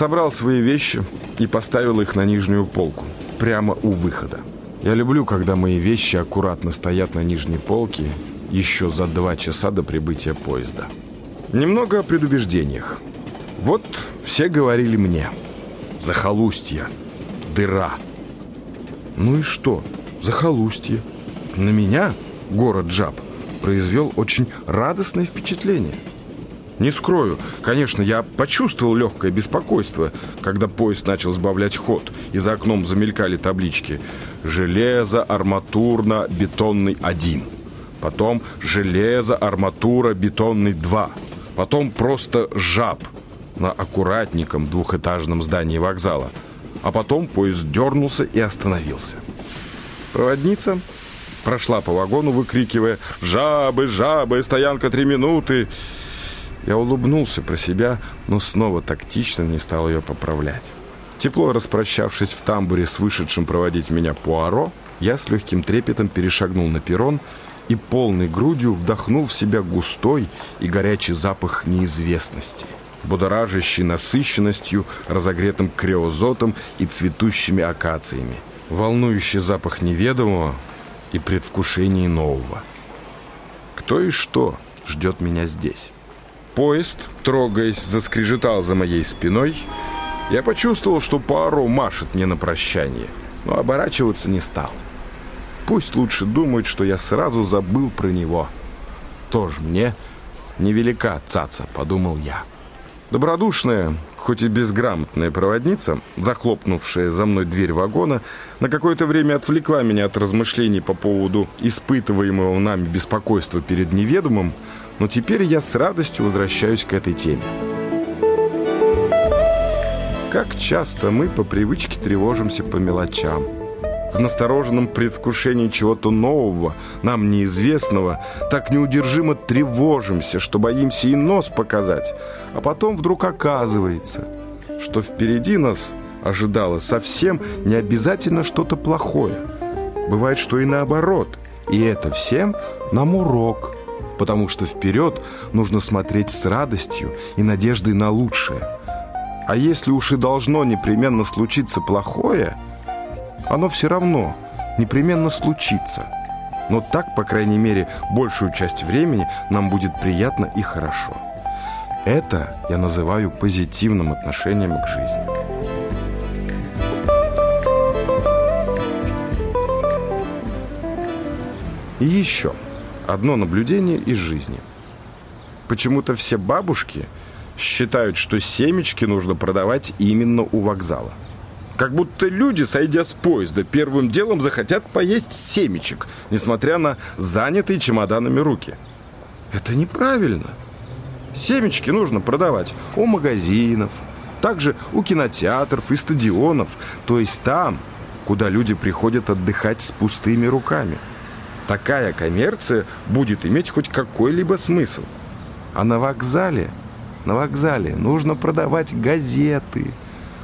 Собрал свои вещи и поставил их на нижнюю полку, прямо у выхода. Я люблю, когда мои вещи аккуратно стоят на нижней полке еще за два часа до прибытия поезда. Немного о предубеждениях. Вот все говорили мне. Захолустье. Дыра. Ну и что? Захолустье. На меня город Джаб произвел очень радостное впечатление. Не скрою, конечно, я почувствовал легкое беспокойство, когда поезд начал сбавлять ход, и за окном замелькали таблички «Железо, арматурно, бетонный 1». Потом «Железо, арматура, бетонный 2». Потом просто «Жаб» на аккуратненьком двухэтажном здании вокзала. А потом поезд дернулся и остановился. Проводница прошла по вагону, выкрикивая «Жабы, жабы, стоянка три минуты!» Я улыбнулся про себя, но снова тактично не стал ее поправлять. Тепло распрощавшись в тамбуре с вышедшим проводить меня Пуаро, я с легким трепетом перешагнул на перрон и полной грудью вдохнул в себя густой и горячий запах неизвестности, будоражащий насыщенностью, разогретым креозотом и цветущими акациями, волнующий запах неведомого и предвкушение нового. Кто и что ждет меня здесь? Поезд, трогаясь, заскрежетал за моей спиной. Я почувствовал, что Пуаро машет мне на прощание, но оборачиваться не стал. Пусть лучше думает, что я сразу забыл про него. Тоже мне невелика цаца, подумал я. Добродушная, хоть и безграмотная проводница, захлопнувшая за мной дверь вагона, на какое-то время отвлекла меня от размышлений по поводу испытываемого нами беспокойства перед неведомым, но теперь я с радостью возвращаюсь к этой теме. Как часто мы по привычке тревожимся по мелочам. В настороженном предвкушении чего-то нового, нам неизвестного, так неудержимо тревожимся, что боимся и нос показать. А потом вдруг оказывается, что впереди нас ожидало совсем не обязательно что-то плохое. Бывает, что и наоборот. И это всем нам урок – потому что вперед нужно смотреть с радостью и надеждой на лучшее. А если уж и должно непременно случиться плохое, оно все равно непременно случится. Но так, по крайней мере, большую часть времени нам будет приятно и хорошо. Это я называю позитивным отношением к жизни. И еще – одно наблюдение из жизни. Почему-то все бабушки считают, что семечки нужно продавать именно у вокзала. Как будто люди, сойдя с поезда, первым делом захотят поесть семечек, несмотря на занятые чемоданами руки. Это неправильно. Семечки нужно продавать у магазинов, также у кинотеатров и стадионов, то есть там, куда люди приходят отдыхать с пустыми руками – такая коммерция будет иметь хоть какой-либо смысл. А на вокзале, на вокзале нужно продавать газеты,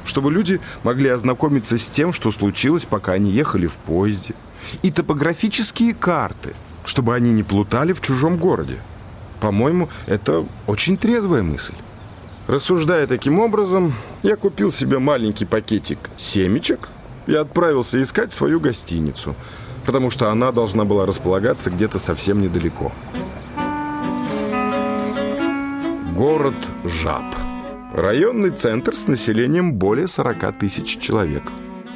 чтобы люди могли ознакомиться с тем, что случилось, пока они ехали в поезде. И топографические карты, чтобы они не плутали в чужом городе. По-моему, это очень трезвая мысль. Рассуждая таким образом, я купил себе маленький пакетик семечек и отправился искать свою гостиницу – потому что она должна была располагаться где-то совсем недалеко. Город Жаб. Районный центр с населением более 40 тысяч человек.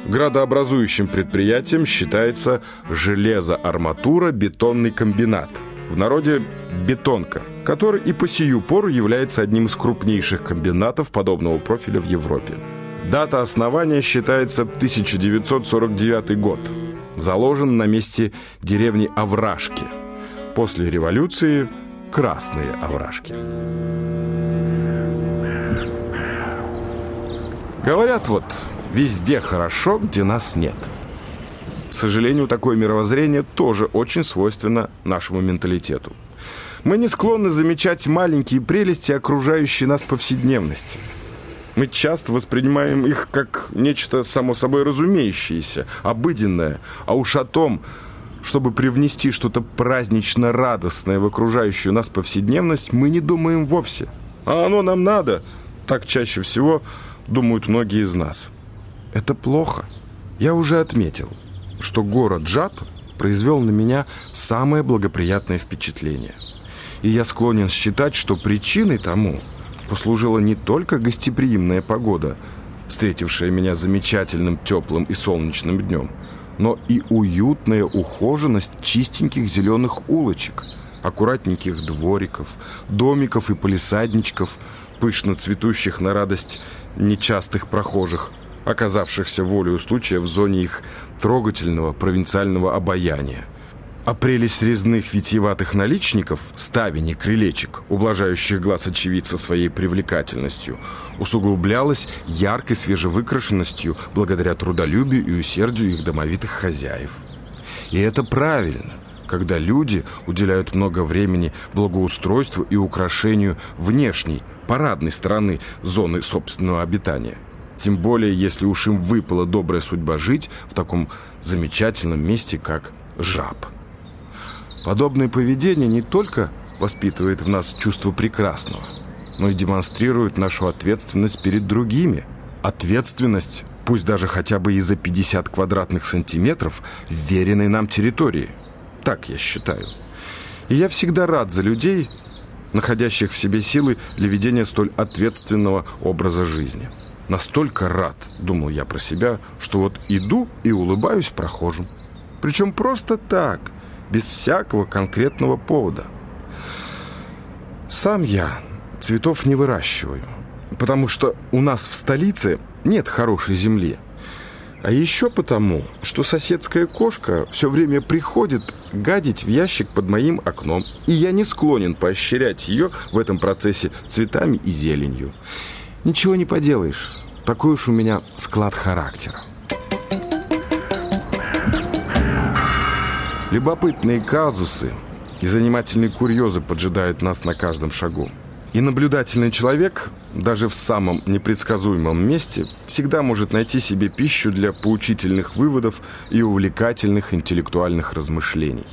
Градообразующим предприятием считается железо-арматура-бетонный комбинат. В народе «бетонка», который и по сию пору является одним из крупнейших комбинатов подобного профиля в Европе. Дата основания считается 1949 год заложен на месте деревни Овражки. После революции – Красные Овражки. Говорят вот, везде хорошо, где нас нет. К сожалению, такое мировоззрение тоже очень свойственно нашему менталитету. Мы не склонны замечать маленькие прелести окружающей нас повседневности – мы часто воспринимаем их как нечто само собой разумеющееся, обыденное. А уж о том, чтобы привнести что-то празднично-радостное в окружающую нас повседневность, мы не думаем вовсе. А оно нам надо. Так чаще всего думают многие из нас. Это плохо. Я уже отметил, что город Джаб произвел на меня самое благоприятное впечатление. И я склонен считать, что причиной тому послужила не только гостеприимная погода, встретившая меня замечательным теплым и солнечным днем, но и уютная ухоженность чистеньких зеленых улочек, аккуратненьких двориков, домиков и полисадничков, пышно цветущих на радость нечастых прохожих, оказавшихся волею случая в зоне их трогательного провинциального обаяния. А прелесть резных витиеватых наличников, ставени, крылечек, ублажающих глаз очевидца своей привлекательностью, усугублялась яркой свежевыкрашенностью благодаря трудолюбию и усердию их домовитых хозяев. И это правильно, когда люди уделяют много времени благоустройству и украшению внешней, парадной стороны зоны собственного обитания. Тем более, если уж им выпала добрая судьба жить в таком замечательном месте, как жаб. Подобное поведение не только воспитывает в нас чувство прекрасного, но и демонстрирует нашу ответственность перед другими. Ответственность, пусть даже хотя бы и за 50 квадратных сантиметров, веренной нам территории. Так я считаю. И я всегда рад за людей, находящих в себе силы для ведения столь ответственного образа жизни. Настолько рад, думал я про себя, что вот иду и улыбаюсь прохожим. Причем просто так – без всякого конкретного повода. Сам я цветов не выращиваю, потому что у нас в столице нет хорошей земли. А еще потому, что соседская кошка все время приходит гадить в ящик под моим окном, и я не склонен поощрять ее в этом процессе цветами и зеленью. Ничего не поделаешь, такой уж у меня склад характера. Любопытные казусы и занимательные курьезы поджидают нас на каждом шагу. И наблюдательный человек, даже в самом непредсказуемом месте, всегда может найти себе пищу для поучительных выводов и увлекательных интеллектуальных размышлений.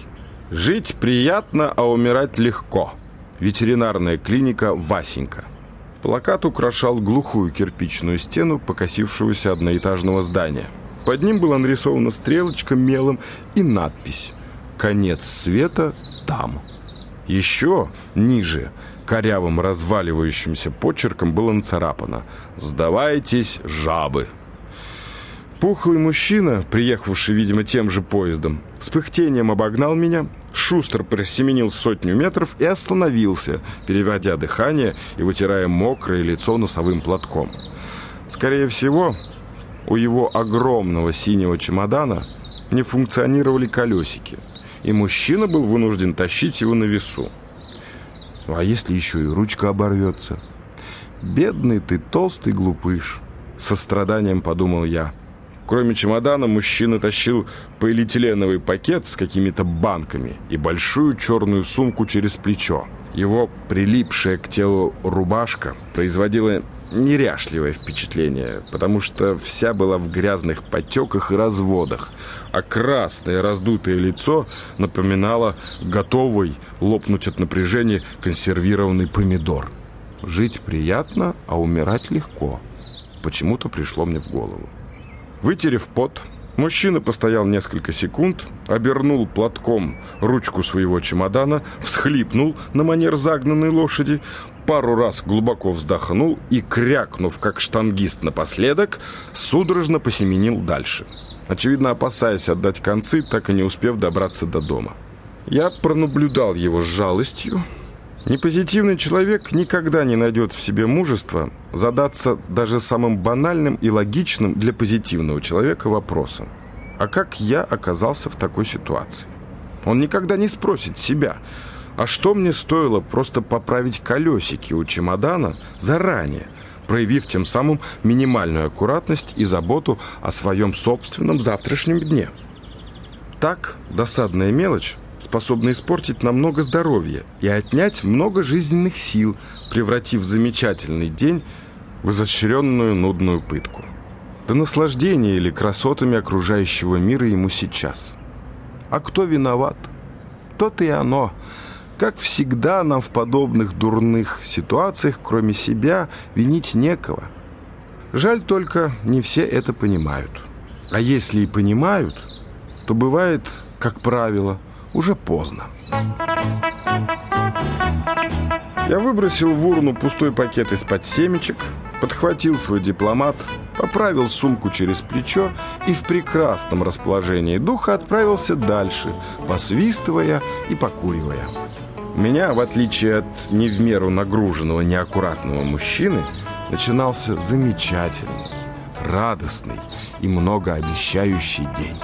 Жить приятно, а умирать легко. Ветеринарная клиника «Васенька». Плакат украшал глухую кирпичную стену покосившегося одноэтажного здания. Под ним была нарисована стрелочка мелом и надпись конец света там. Еще ниже, корявым разваливающимся почерком было нацарапано «Сдавайтесь, жабы». Пухлый мужчина, приехавший, видимо, тем же поездом, с пыхтением обогнал меня, шустро просеменил сотню метров и остановился, переводя дыхание и вытирая мокрое лицо носовым платком. Скорее всего, у его огромного синего чемодана не функционировали колесики – и мужчина был вынужден тащить его на весу. Ну, а если еще и ручка оборвется? Бедный ты, толстый глупыш. Со страданием подумал я. Кроме чемодана, мужчина тащил полиэтиленовый пакет с какими-то банками и большую черную сумку через плечо. Его прилипшая к телу рубашка производила неряшливое впечатление, потому что вся была в грязных потеках и разводах, а красное раздутое лицо напоминало готовый лопнуть от напряжения консервированный помидор. Жить приятно, а умирать легко. Почему-то пришло мне в голову. Вытерев пот, мужчина постоял несколько секунд, обернул платком ручку своего чемодана, всхлипнул на манер загнанной лошади, пару раз глубоко вздохнул и, крякнув, как штангист напоследок, судорожно посеменил дальше. Очевидно, опасаясь отдать концы, так и не успев добраться до дома. Я пронаблюдал его с жалостью. Непозитивный человек никогда не найдет в себе мужества задаться даже самым банальным и логичным для позитивного человека вопросом. А как я оказался в такой ситуации? Он никогда не спросит себя – а что мне стоило просто поправить колесики у чемодана заранее, проявив тем самым минимальную аккуратность и заботу о своем собственном завтрашнем дне? Так, досадная мелочь способна испортить намного здоровья и отнять много жизненных сил, превратив замечательный день в изощренную нудную пытку. Да наслаждение или красотами окружающего мира ему сейчас. А кто виноват? То-то и оно – как всегда, нам в подобных дурных ситуациях, кроме себя, винить некого. Жаль только, не все это понимают. А если и понимают, то бывает, как правило, уже поздно. Я выбросил в урну пустой пакет из-под семечек, подхватил свой дипломат, поправил сумку через плечо и в прекрасном расположении духа отправился дальше, посвистывая и покуривая. Меня, в отличие от не в меру нагруженного неаккуратного мужчины, начинался замечательный, радостный и многообещающий день.